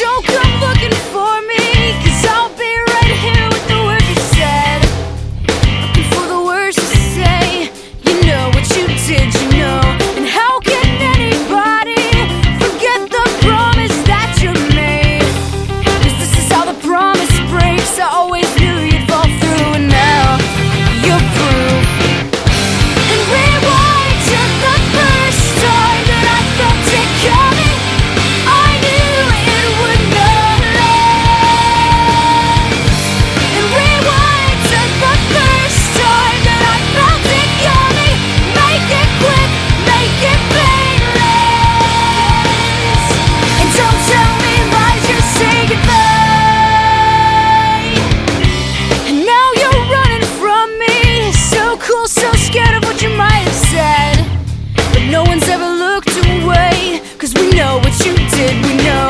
good. one's ever looked away. Cause we know what you did, we know.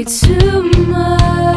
way too much.